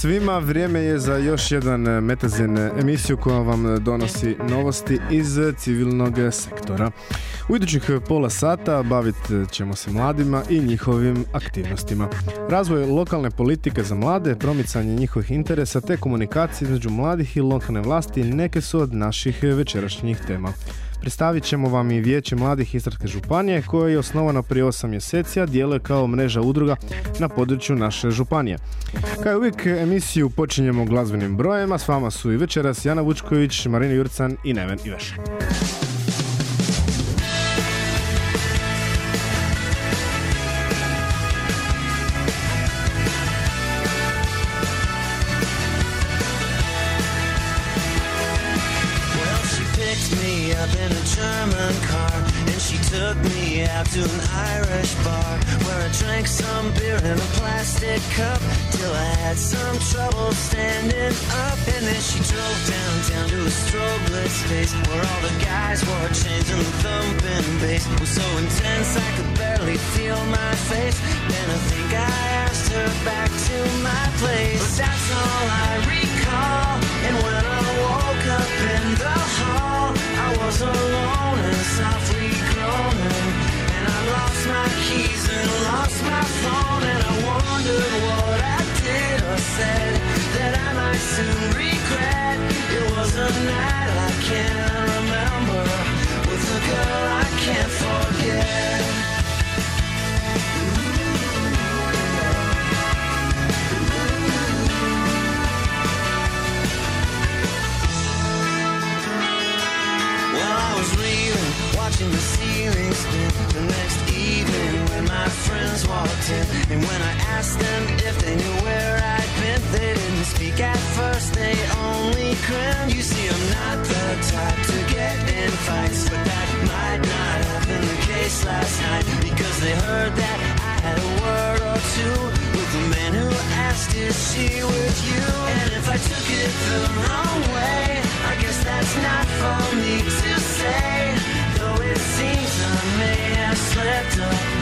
Svima, vrijeme je za još jedan Metazin emisiju koja vam donosi novosti iz civilnog sektora. U idućih pola sata bavit ćemo se mladima i njihovim aktivnostima. Razvoj lokalne politike za mlade, promicanje njihovih interesa te komunikacije između mladih i lokalne vlasti neke su od naših večerašnjih tema. Predstavit ćemo vam i Vijeće mladih Istarske županije koje je osnovano prije 8 mjeseci, a djeluje kao mreža udruga na području naše županije. Kao uvijek emisiju počinjemo glazbenim brojema, s vama su i večeras Jana Vučković, Marina Jurcan i Neven Iveš. To an Irish bar where I drank some beer in a plastic cup till I had some trouble standing up. And then she drove downtown to a strobe-lit space where all the guys wore chains and the thumping bass was so intense I could barely feel my face. Then I think I asked her back to my place, but that's all I recall. And when I woke up in the hall, I was alone and softly lost my keys and lost my phone. And I wondered what I did or said that I might soon regret. It was a night I can't remember with a girl I can't forget. Friends. And when I asked them if they knew where I'd been, they didn't speak at first, they only grinned. You see, I'm not the type to get in fights, but that might not have been the case last night because they heard that I had a word or two with the man who asked, Is she with you? And if I took it the wrong way, I guess that's not for me to say. Though it seems I may have slipped up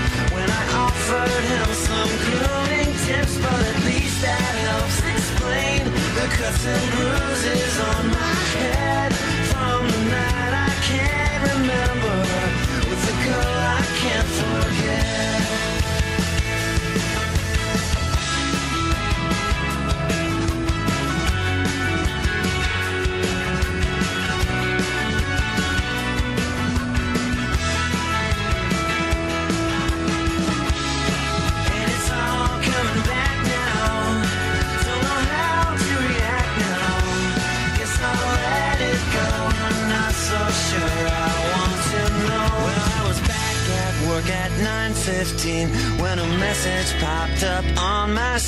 offered him some grooming tips, but at least that helps explain the cuts and bruises on my head from the night I can't remember with the girl I can't forget.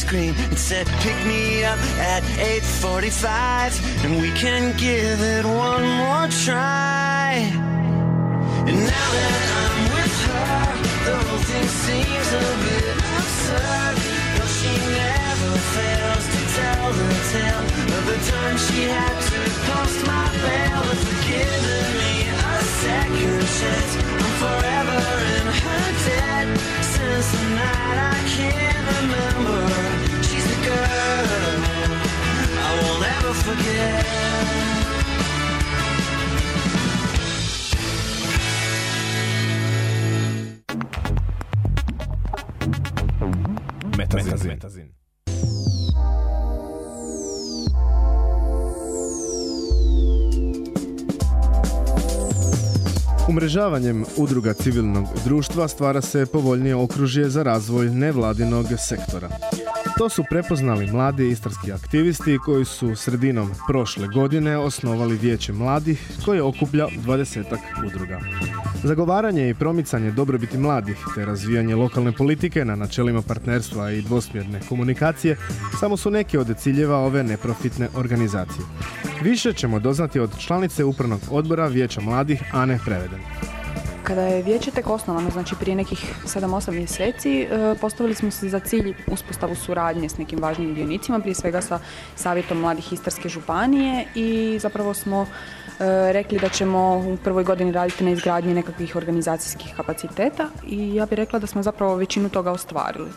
Screen. It said, "Pick me up at 8:45, and we can give it one more try." And now that I'm with her, the whole thing seems a bit absurd. Though she never fails to tell the tale of the time she had to post my bail. But for giving me a second chance, I'm forever in her debt. Since the night I can't remember, Metazin. Umrežavanjem udruga civilnog društva stvara se povoljnije okružje za razvoj nevladinog sektora. To su prepoznali mladi istarski aktivisti koji su sredinom prošle godine osnovali Vijeće mladih koje okuplja dvadesetak udruga. Zagovaranje i promicanje dobrobiti mladih te razvijanje lokalne politike na načelima partnerstva i dvosmjerne komunikacije samo su neki od ciljeva ove neprofitne organizacije. Više ćemo doznati od članice upravnog odbora Vijeća mladih Ane Preveden. Kada je vijeće tek osnovano, znači prije nekih 7-8 mjeseci, e, postavili smo se za cilj uspostavu suradnje s nekim važnim dionicima, prije svega sa Savjetom mladih Istarske županije i zapravo smo rekli da ćemo u prvoj godini raditi na izgradnji nekakvih organizacijskih kapaciteta i ja bih rekla da smo zapravo većinu toga ostvarili.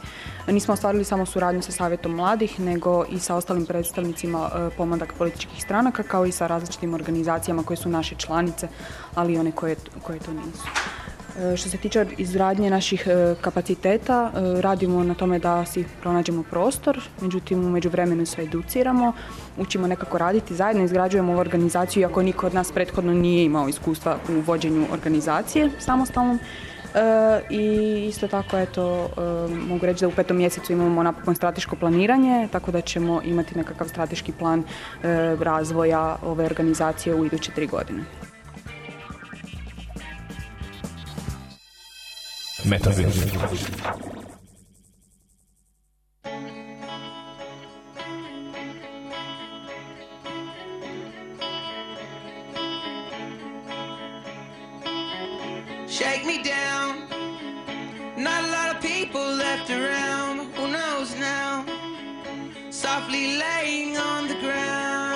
Nismo ostvarili samo suradnju sa Savjetom mladih, nego i sa ostalim predstavnicima e, pomladak političkih stranaka, kao i sa različitim organizacijama koje su naše članice, ali i one koje, koje to nisu. E, što se tiče izgradnje naših e, kapaciteta, radimo na tome da si pronađemo prostor, međutim u međuvremenu sve educiramo, učimo nekako raditi zajedno, izgrađujemo organizaciju, iako niko od nas prethodno nije imao iskustva u vođenju organizacije samostalnom, E, I isto tako, eto, e, mogu reći da u petom mjesecu imamo napokon strateško planiranje, tako da ćemo imati nekakav strateški plan e, razvoja ove organizacije u iduće tri godine. Shake me down. Not a lot of people left around. Who knows now? Softly laying on the ground.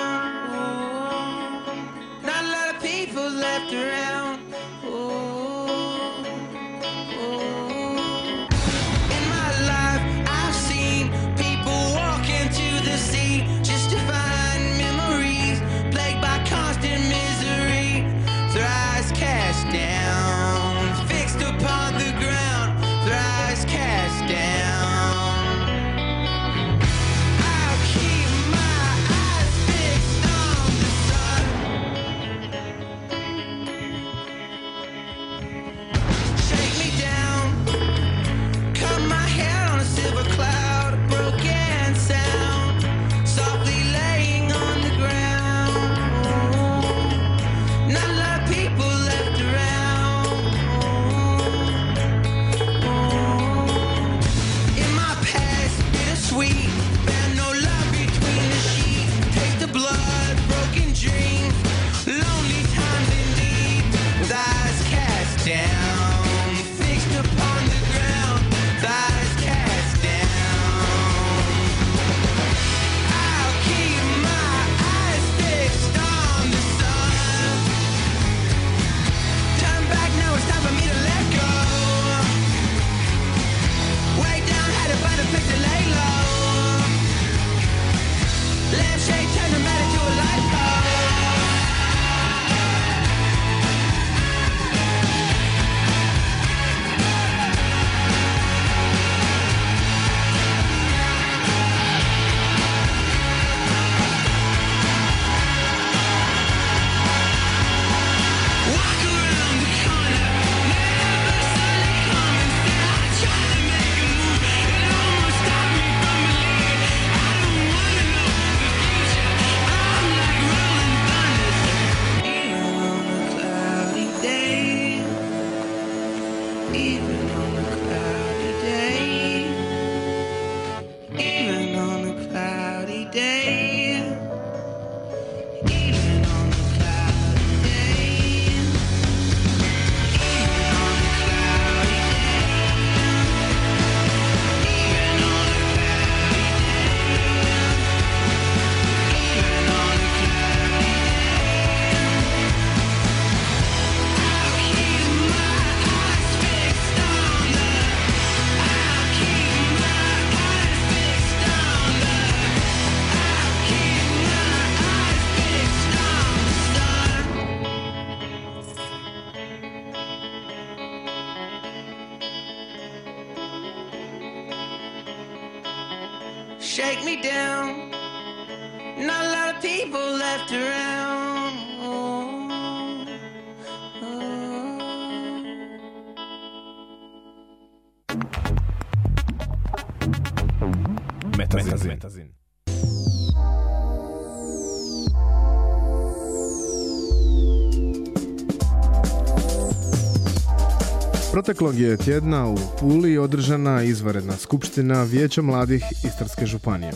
Proteklog je tjedna u Puli održana izvanredna skupština Vijeća mladih Istarske županije.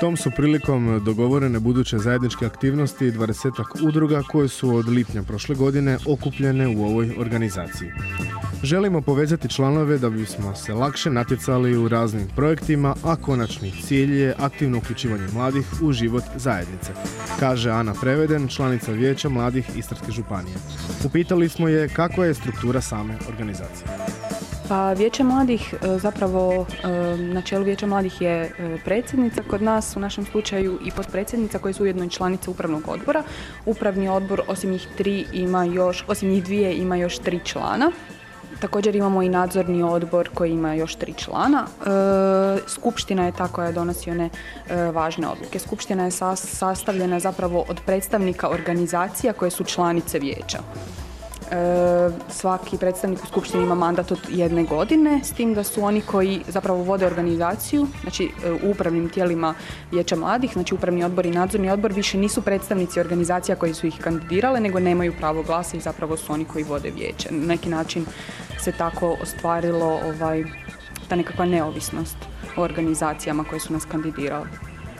Tom su prilikom dogovorene buduće zajedničke aktivnosti 20 udruga koje su od lipnja prošle godine okupljene u ovoj organizaciji. Želimo povezati članove da bismo se lakše natjecali u raznim projektima, a konačni cilj je aktivno uključivanje mladih u život zajednice, kaže Ana Preveden, članica Vijeća mladih Istarske županije. Upitali smo je kakva je struktura same organizacije. Pa Vijeće mladih e, zapravo e, na čelu Vijeća mladih je e, predsjednica kod nas u našem slučaju i potpredsjednica koje su ujedno i članice upravnog odbora. Upravni odbor osim njih tri ima još, osim njih dvije ima još tri člana. Također imamo i nadzorni odbor koji ima još tri člana. Skupština je ta koja donosi one važne odluke. Skupština je sastavljena zapravo od predstavnika organizacija koje su članice vijeća. E, svaki predstavnik u skupštini ima mandat od jedne godine, s tim da su oni koji zapravo vode organizaciju, znači e, u upravnim tijelima vijeća mladih, znači upravni odbor i nadzorni odbor više nisu predstavnici organizacija koji su ih kandidirale, nego nemaju pravo glasa i zapravo su oni koji vode vijeće. Na neki način se tako ostvarilo ovaj, ta nekakva neovisnost o organizacijama koje su nas kandidirale.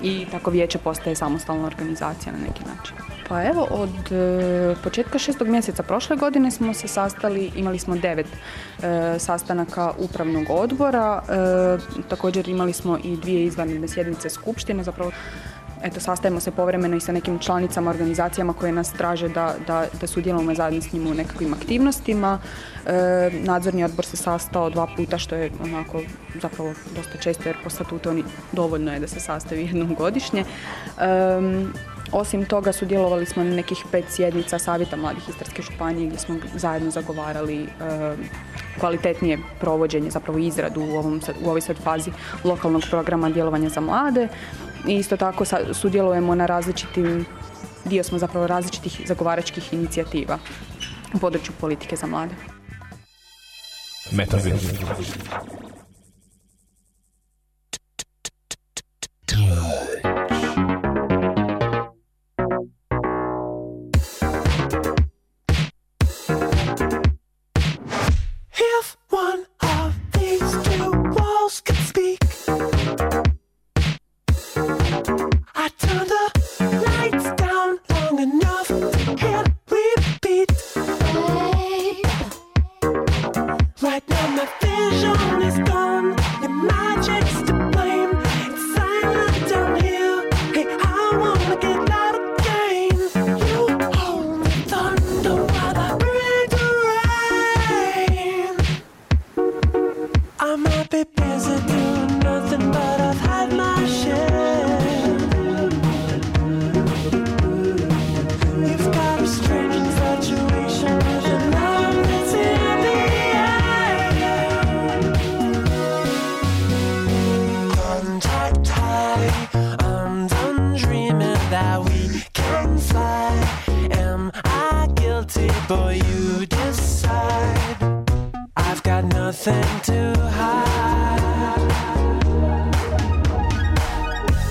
I tako vijeće postaje samostalna organizacija na neki način. Pa evo, od e, početka šestog mjeseca prošle godine smo se sastali, imali smo devet e, sastanaka upravnog odbora, e, također imali smo i dvije izvanredne sjednice skupštine, zapravo eto, sastajemo se povremeno i sa nekim članicama, organizacijama koje nas traže da, da, da sudjelujemo zajedno s njima u nekakvim aktivnostima. nadzorni odbor se sastao dva puta, što je onako zapravo dosta često, jer po statutu oni dovoljno je da se sastaju jednom godišnje. Osim toga sudjelovali smo na nekih pet sjednica Savjeta mladih Istarske županije gdje smo zajedno zagovarali kvalitetnije provođenje, zapravo izradu u, ovom, u ovoj sad fazi lokalnog programa djelovanja za mlade. I isto tako sudjelujemo na različitim, dio smo zapravo različitih zagovaračkih inicijativa u području politike za mlade. Metavir. Metavir.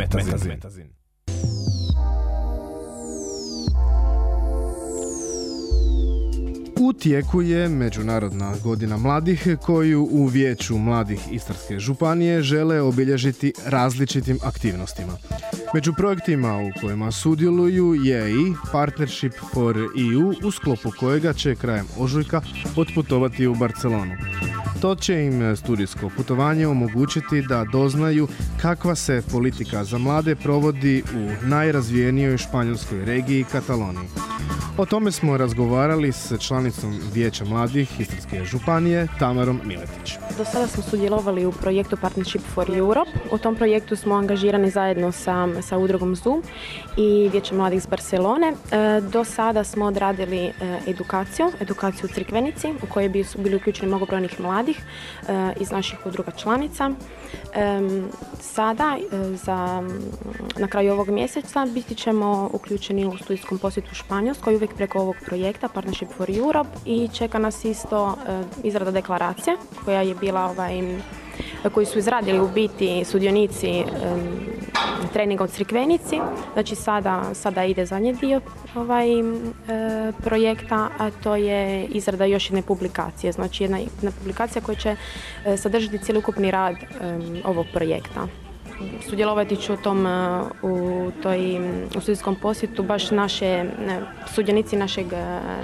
Metazin. Metazin. U tijeku je Međunarodna godina mladih koju u Vijeću mladih Istarske županije žele obilježiti različitim aktivnostima. Među projektima u kojima sudjeluju je i Partnership for EU u sklopu kojega će krajem ožujka otputovati u Barcelonu. To će im studijsko putovanje omogućiti da doznaju kakva se politika za mlade provodi u najrazvijenijoj španjolskoj regiji Kataloniji. O tome smo razgovarali s članicom Vijeća mladih Istarske županije Tamarom Miletić. Do sada smo sudjelovali u projektu Partnership for Europe. U tom projektu smo angažirani zajedno sa, sa udrugom Zoom i Vijećem mladih iz Barcelone. E, do sada smo odradili e, edukaciju, edukaciju u Crikvenici u kojoj bi su bili uključeni mnogobrojnih mladih e, iz naših udruga članica. Sada, za, na kraju ovog mjeseca, biti ćemo uključeni u studijskom posjetu u Španjolskoj uvijek preko ovog projekta Partnership for Europe i čeka nas isto izrada deklaracije koja je bila ovaj, koji su izradili u biti sudionici treninga u Crikvenici. Znači sada, sada ide zadnji dio ovaj, e, projekta, a to je izrada još jedne publikacije. Znači jedna, jedna publikacija koja će e, sadržati cjelokupni rad ovog projekta sudjelovati ću u tom e, u toj u studijskom posjetu baš naše sudjenici našeg,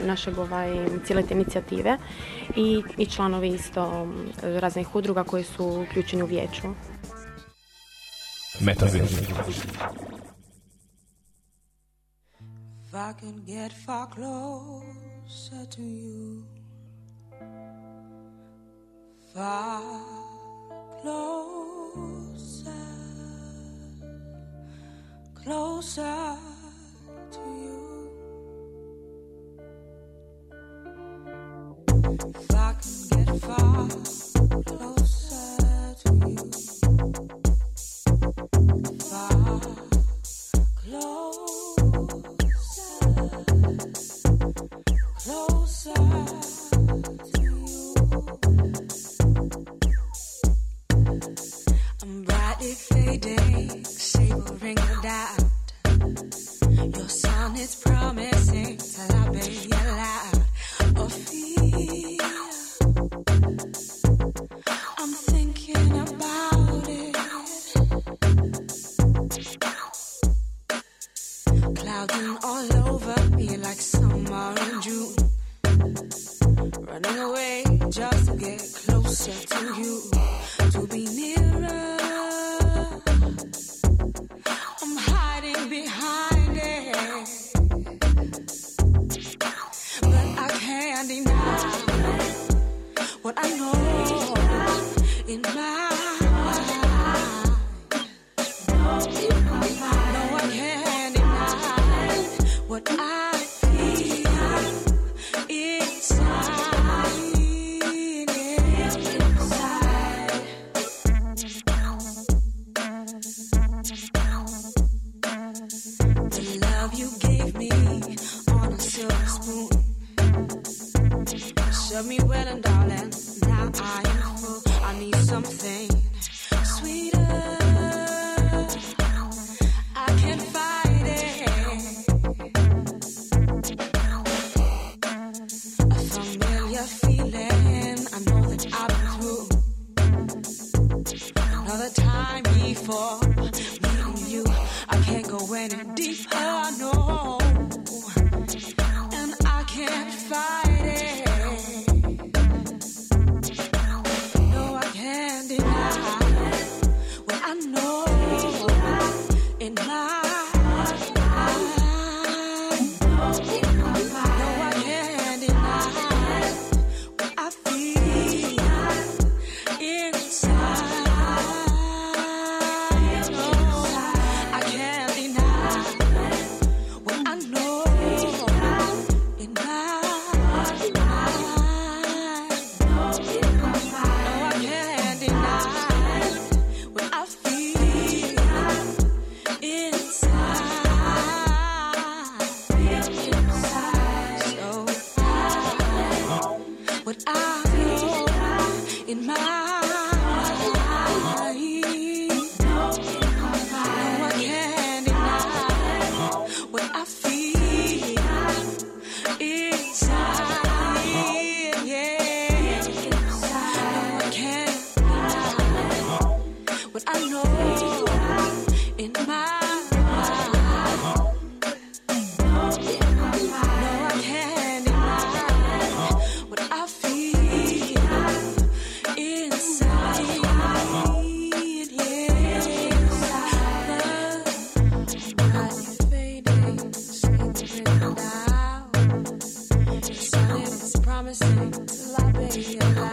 našeg ovaj, cijele te inicijative i, i članovi isto raznih udruga koji su uključeni u vijeću. I can get far closer to you, far closer, closer to you. If I can get far closer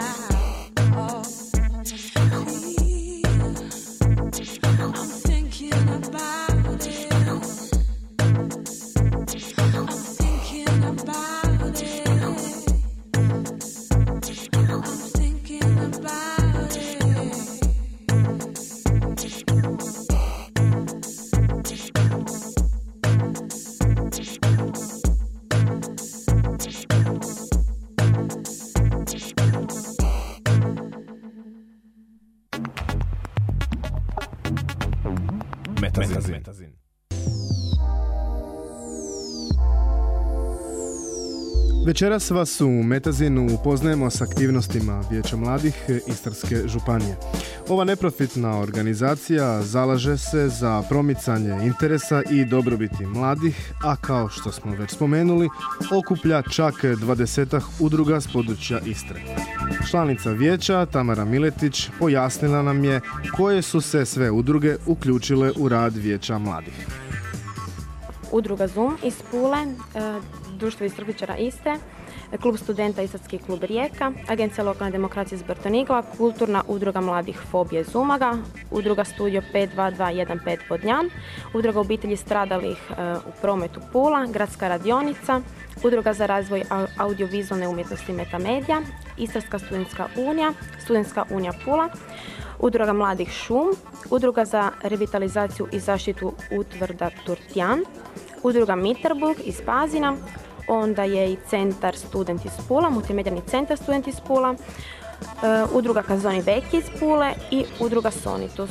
now. Večeras vas u Metazinu upoznajemo s aktivnostima Vijeća mladih Istarske županije. Ova neprofitna organizacija zalaže se za promicanje interesa i dobrobiti mladih, a kao što smo već spomenuli, okuplja čak dvadesetak udruga s područja Istre. Članica vijeća Tamara Miletić pojasnila nam je koje su se sve udruge uključile u rad Vijeća mladih. Udruga Zoom iz Pule, e, Društvo istražičara Iste, Klub studenta Istarski klub Rijeka, Agencija lokalne demokracije iz Brtonigova, Kulturna udruga mladih Fobije Zumaga, Udruga Studio 52215 Vodnjan, Udruga obitelji stradalih e, u prometu Pula, Gradska radionica, Udruga za razvoj au- audiovizualne umjetnosti Metamedija, Istarska studentska unija, Studentska unija Pula, Udruga mladih Šum, Udruga za revitalizaciju i zaštitu utvrda Turtjan, Udruga Mitterburg iz Pazina, onda je i Centar Student iz Pula, multimedijalni centar Student iz Pula, e, Udruga Kazoni Veki iz Pule i Udruga Sonitus.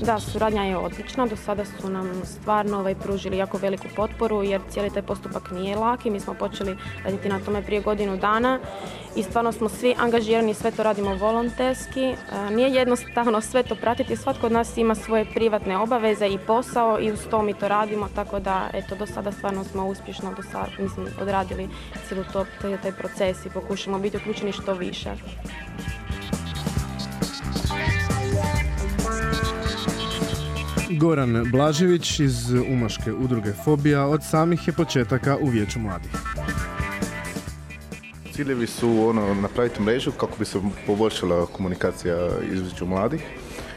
Da, suradnja je odlična, do sada su nam stvarno ovaj, pružili jako veliku potporu jer cijeli taj postupak nije lak i mi smo počeli raditi na tome prije godinu dana i stvarno smo svi angažirani, sve to radimo volonterski. E, Nije jednostavno sve to pratiti, svatko od nas ima svoje privatne obaveze i posao i uz to mi to radimo, tako da eto, do sada stvarno smo uspješno do sada, mislim, odradili cijeli to, taj proces i pokušamo biti uključeni što više. Goran Blažević iz Umaške udruge Fobija od samih je početaka u Vijeću mladih. Ciljevi su ono, napraviti mrežu kako bi se poboljšala komunikacija između mladih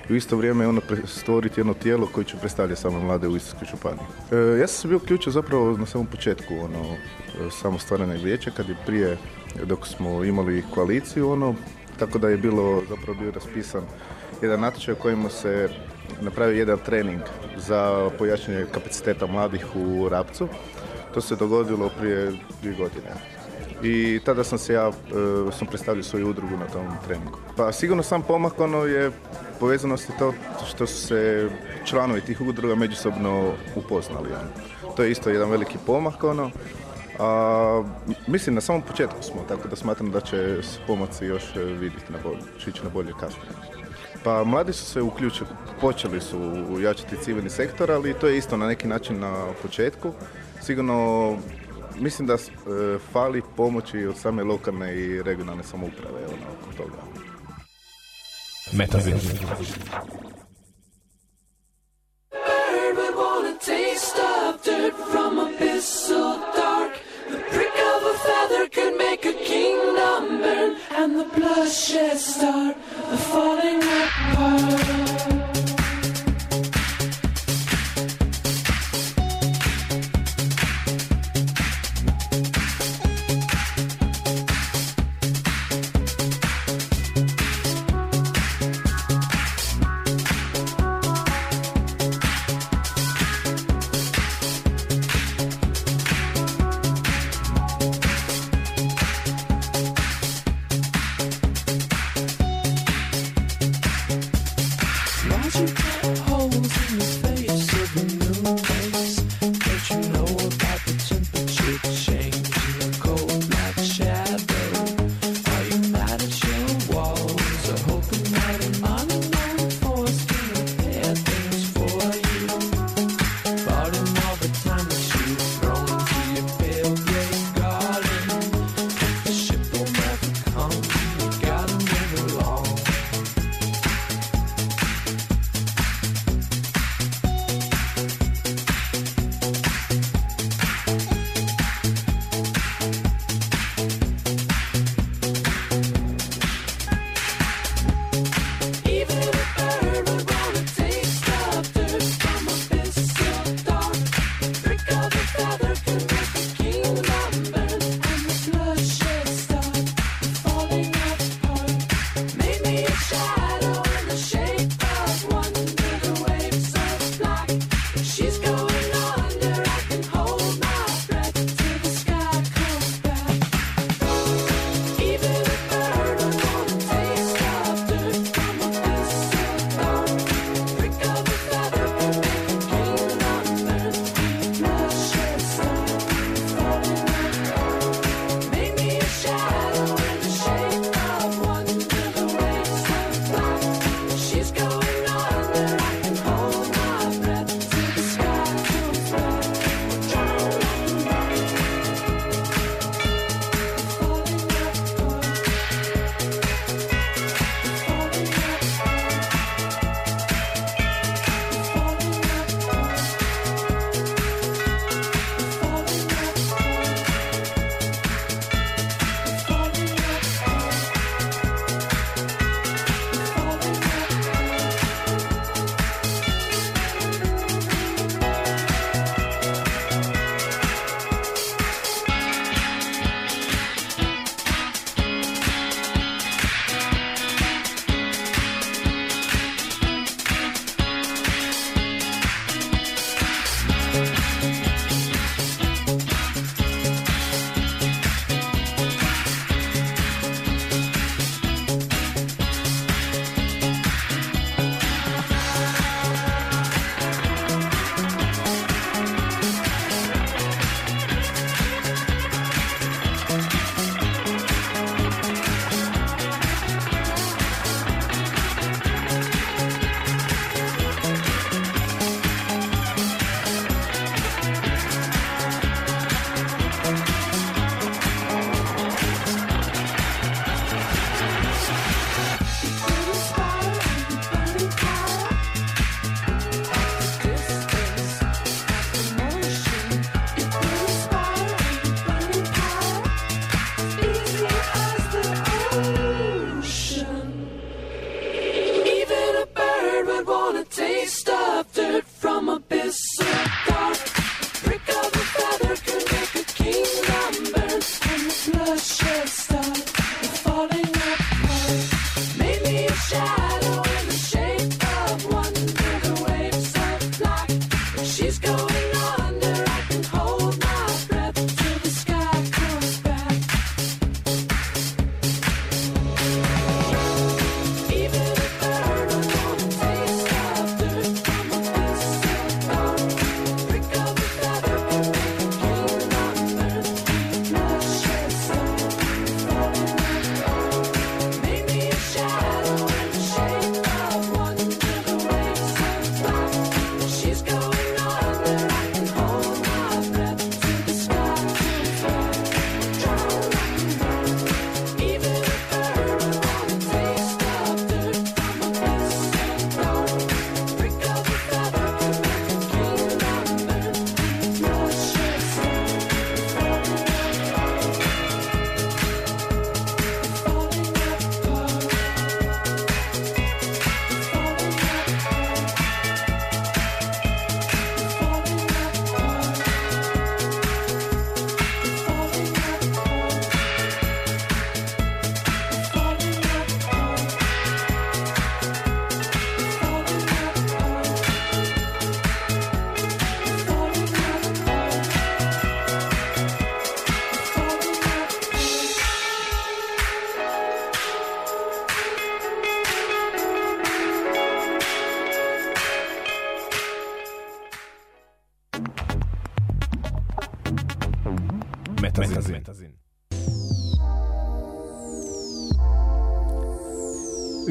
i u isto vrijeme ono stvoriti jedno tijelo koje će predstavljati same mlade u Istarskoj županiji. E, ja sam se bio uključio zapravo na samom početku ono, e, samo stvaranja vijeća kad je prije, dok smo imali koaliciju, ono, tako da je bilo zapravo bio raspisan jedan natječaj u kojemu se napravio jedan trening za pojačanje kapaciteta mladih u Rapcu. To se dogodilo prije dvije godine. I tada sam se ja, e, sam predstavio svoju udrugu na tom treningu. Pa sigurno sam pomak ono je povezanost je to što su se članovi tih udruga međusobno upoznali. Ono. To je isto jedan veliki pomak ono. A, mislim na samom početku smo, tako da smatram da će se pomaci još e, vidjeti na bolje, ići na bolje kasnije. Pa mladi su se uključili, počeli su jačati civilni sektor, ali to je isto na neki način na početku. Sigurno mislim da e, fali pomoći od same lokalne i regionalne samouprave ono, oko toga. Metazin. The and bloodshed start the falling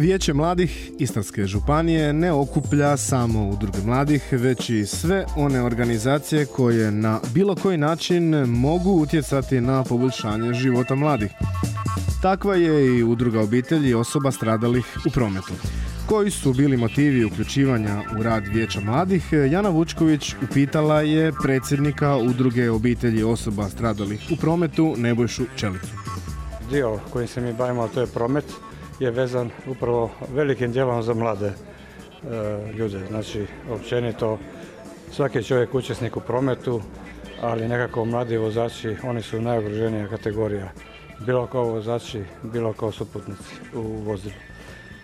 Vijeće mladih Istarske županije ne okuplja samo udruge mladih, već i sve one organizacije koje na bilo koji način mogu utjecati na poboljšanje života mladih. Takva je i udruga obitelji osoba stradalih u prometu. Koji su bili motivi uključivanja u rad Vijeća mladih, Jana Vučković upitala je predsjednika udruge obitelji osoba stradalih u prometu Nebojšu Čelicu. dio kojim se mi bavimo, to je promet, je vezan upravo velikim dijelom za mlade e, ljude. Znači, općenito, svaki je čovjek učesnik u prometu, ali nekako mladi vozači, oni su najugroženija kategorija. Bilo kao vozači, bilo kao suputnici u vozilu.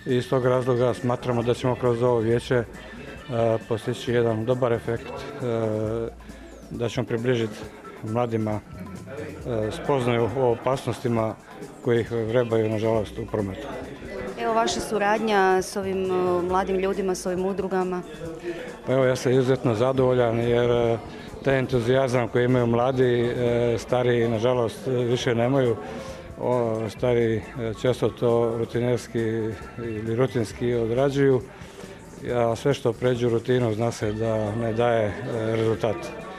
I iz tog razloga smatramo da ćemo kroz ovo vijeće e, postići jedan dobar efekt, e, da ćemo približiti mladima spoznaju o opasnostima koji ih vrebaju, nažalost, u prometu. Evo vaša suradnja s ovim e, mladim ljudima, s ovim udrugama. Pa evo, ja sam izuzetno zadovoljan jer e, taj entuzijazam koji imaju mladi, e, stariji, nažalost, e, više nemaju. O, stari e, često to rutinerski ili rutinski odrađuju, a sve što pređu rutinu zna se da ne daje e, rezultat e,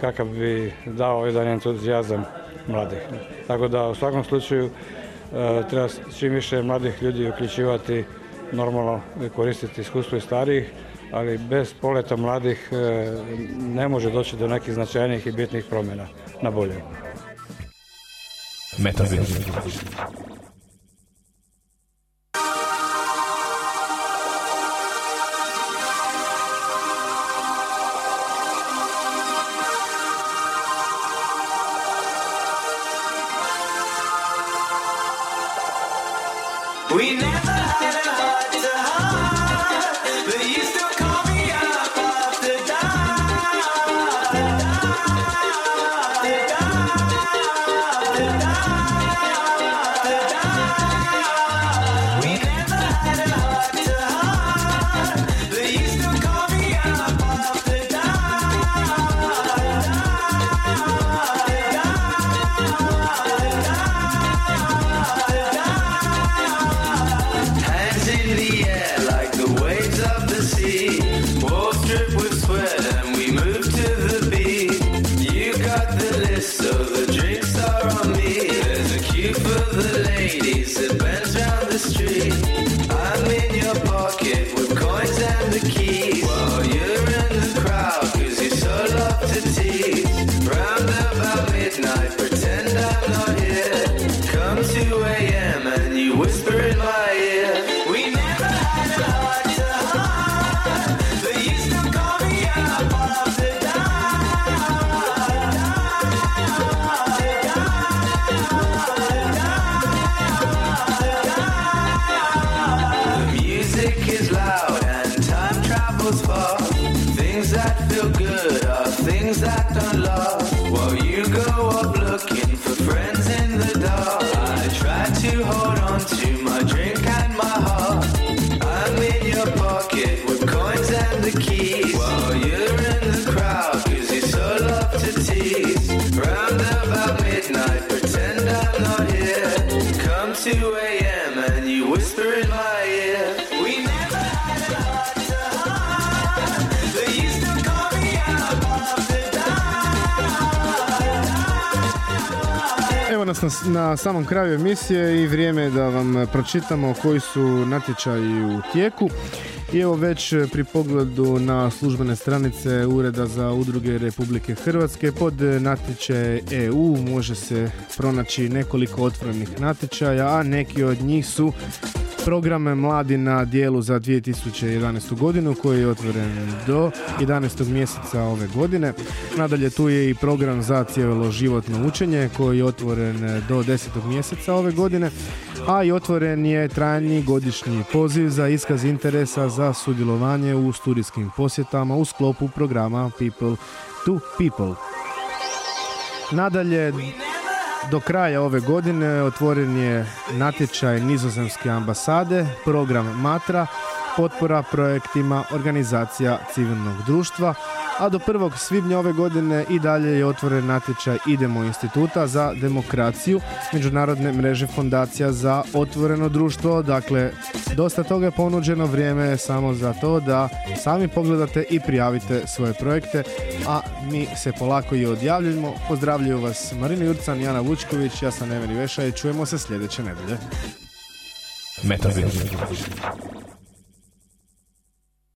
kakav bi dao jedan entuzijazam mladih. Tako da u svakom slučaju e, treba čim više mladih ljudi uključivati, normalno koristiti iskustvo i starijih, ali bez poleta mladih e, ne može doći do nekih značajnijih i bitnih promjena na bolje. Na, samom kraju emisije i vrijeme je da vam pročitamo koji su natječaji u tijeku. I evo već pri pogledu na službene stranice Ureda za udruge Republike Hrvatske pod natječaj EU može se pronaći nekoliko otvorenih natječaja, a neki od njih su program Mladi na dijelu za 2011. godinu koji je otvoren do 11. mjeseca ove godine. Nadalje tu je i program za životno učenje koji je otvoren do 10. mjeseca ove godine, a i otvoren je trajni godišnji poziv za iskaz interesa za sudjelovanje u studijskim posjetama u sklopu programa People to People. Nadalje, do kraja ove godine otvoren je natječaj Nizozemske ambasade, program Matra, potpora projektima organizacija civilnog društva, a do 1. svibnja ove godine i dalje je otvoren natječaj Idemo instituta za demokraciju međunarodne mreže fondacija za otvoreno društvo. Dakle, dosta toga je ponuđeno, vrijeme je samo za to da sami pogledate i prijavite svoje projekte, a mi se polako i odjavljujemo. Pozdravljaju vas Marina Jurcan, Jana Vučković, ja sam Neveni Veša i čujemo se sljedeće nedelje. Metazin.